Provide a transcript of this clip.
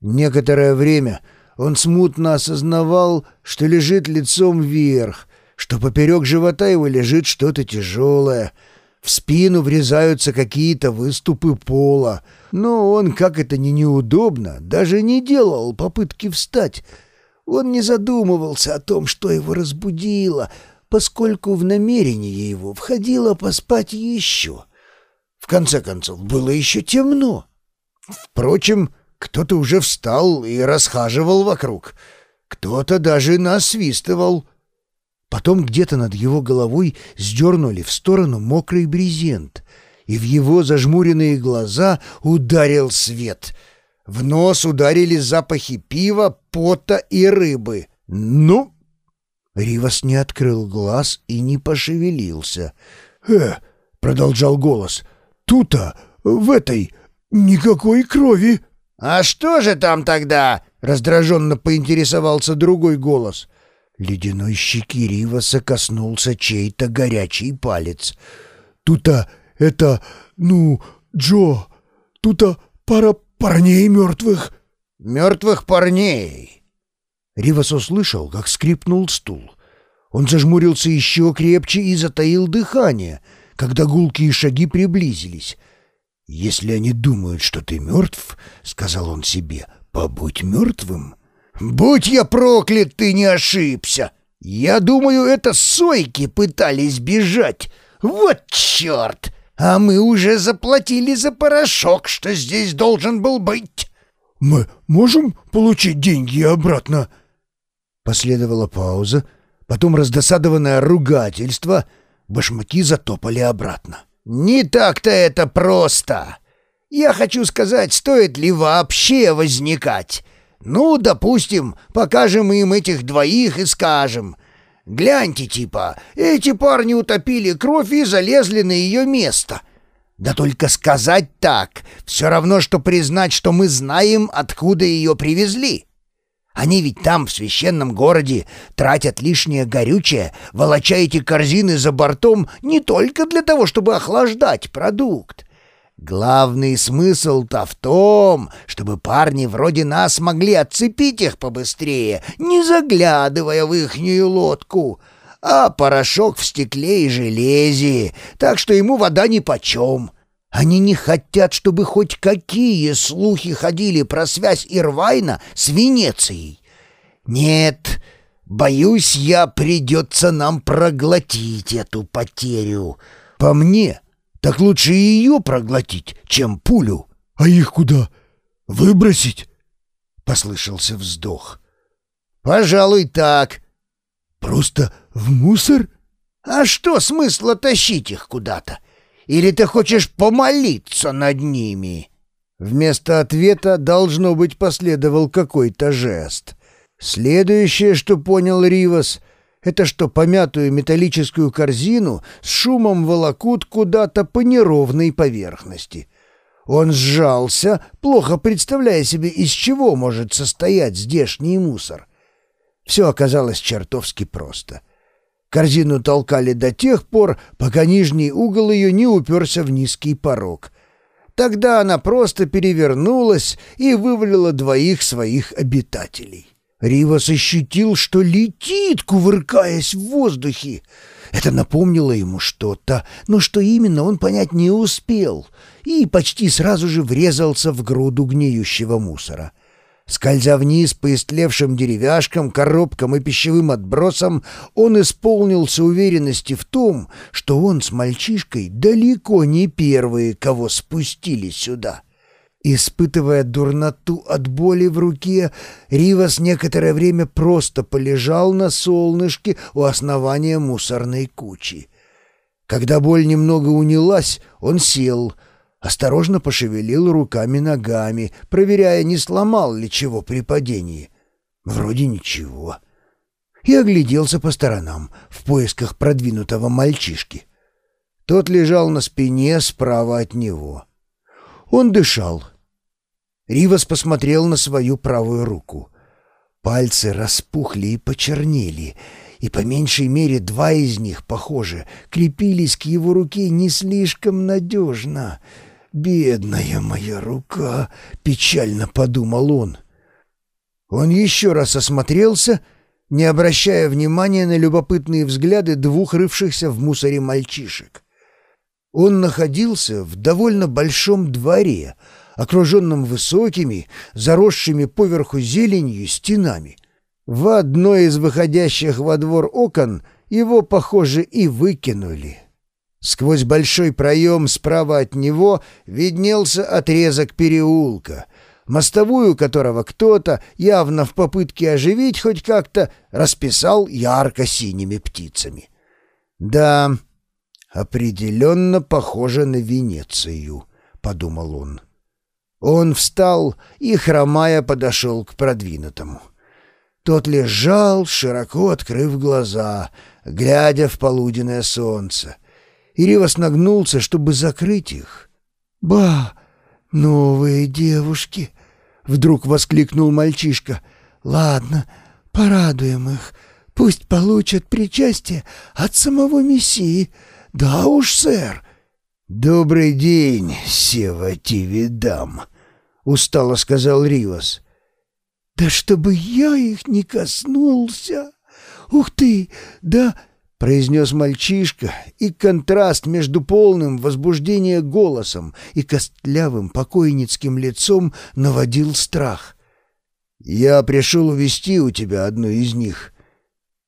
Некоторое время он смутно осознавал, что лежит лицом вверх, что поперек живота его лежит что-то тяжелое. В спину врезаются какие-то выступы пола. Но он, как это ни неудобно, даже не делал попытки встать. Он не задумывался о том, что его разбудило, поскольку в намерение его входило поспать еще. В конце концов, было еще темно. Впрочем, кто-то уже встал и расхаживал вокруг. Кто-то даже насвистывал. Потом где-то над его головой сдернули в сторону мокрый брезент, и в его зажмуренные глаза ударил свет. В нос ударили запахи пива, пота и рыбы. «Ну?» Ривас не открыл глаз и не пошевелился. «Э!» — продолжал голос. «Тута, в этой, никакой крови!» «А что же там тогда?» — раздраженно поинтересовался другой голос. Ледяной щеки Риваса коснулся чей-то горячий палец. «Тута это, ну, Джо, тута пара парней мертвых». «Мертвых парней!» Ривас услышал, как скрипнул стул. Он зажмурился еще крепче и затаил дыхание, когда гулкие шаги приблизились. «Если они думают, что ты мертв, — сказал он себе, — побудь мертвым». «Будь я проклят, ты не ошибся! Я думаю, это сойки пытались бежать. Вот черт! А мы уже заплатили за порошок, что здесь должен был быть». «Мы можем получить деньги обратно?» Последовала пауза, потом раздосадованное ругательство. Башмаки затопали обратно. «Не так-то это просто. Я хочу сказать, стоит ли вообще возникать. Ну, допустим, покажем им этих двоих и скажем. Гляньте, типа, эти парни утопили кровь и залезли на ее место». Да только сказать так, все равно, что признать, что мы знаем, откуда ее привезли. Они ведь там, в священном городе, тратят лишнее горючее, волоча эти корзины за бортом не только для того, чтобы охлаждать продукт. Главный смысл-то в том, чтобы парни вроде нас могли отцепить их побыстрее, не заглядывая в ихнюю лодку. А порошок в стекле и железе, так что ему вода нипочем. Они не хотят, чтобы хоть какие слухи ходили про связь Ирвайна с Венецией. Нет, боюсь я, придется нам проглотить эту потерю. По мне, так лучше ее проглотить, чем пулю. — А их куда? Выбросить? — послышался вздох. — Пожалуй, так. — Просто в мусор? — А что смысла тащить их куда-то? Или ты хочешь помолиться над ними?» Вместо ответа, должно быть, последовал какой-то жест. Следующее, что понял Ривас, это что помятую металлическую корзину с шумом волокут куда-то по неровной поверхности. Он сжался, плохо представляя себе, из чего может состоять здешний мусор. Все оказалось чертовски просто. Корзину толкали до тех пор, пока нижний угол ее не уперся в низкий порог. Тогда она просто перевернулась и вывалила двоих своих обитателей. Ривас ощутил, что летит, кувыркаясь в воздухе. Это напомнило ему что-то, но что именно он понять не успел, и почти сразу же врезался в груду гниющего мусора. Скользя вниз по истлевшим деревяшкам, коробкам и пищевым отбросам, он исполнился уверенности в том, что он с мальчишкой далеко не первые, кого спустили сюда. Испытывая дурноту от боли в руке, Ривас некоторое время просто полежал на солнышке у основания мусорной кучи. Когда боль немного унялась, он сел — осторожно пошевелил руками-ногами, проверяя, не сломал ли чего при падении. Вроде ничего. И огляделся по сторонам в поисках продвинутого мальчишки. Тот лежал на спине справа от него. Он дышал. Ривас посмотрел на свою правую руку. Пальцы распухли и почернели, и по меньшей мере два из них, похоже, крепились к его руке не слишком надежно — «Бедная моя рука!» — печально подумал он. Он еще раз осмотрелся, не обращая внимания на любопытные взгляды двух рывшихся в мусоре мальчишек. Он находился в довольно большом дворе, окруженном высокими, заросшими поверху зеленью стенами. В одной из выходящих во двор окон его, похоже, и выкинули. Сквозь большой проем справа от него виднелся отрезок переулка, мостовую которого кто-то, явно в попытке оживить хоть как-то, расписал ярко-синими птицами. Да, определенно похоже на Венецию, — подумал он. Он встал и, хромая, подошел к продвинутому. Тот лежал, широко открыв глаза, глядя в полуденное солнце. Иривас нагнулся, чтобы закрыть их. «Ба! Новые девушки!» — вдруг воскликнул мальчишка. «Ладно, порадуем их. Пусть получат причастие от самого Мессии. Да уж, сэр!» «Добрый день, Сева Тивидам!» — устало сказал Ривас. «Да чтобы я их не коснулся! Ух ты! Да...» — произнес мальчишка, и контраст между полным возбуждения голосом и костлявым покойницким лицом наводил страх. «Я пришел увести у тебя одну из них»,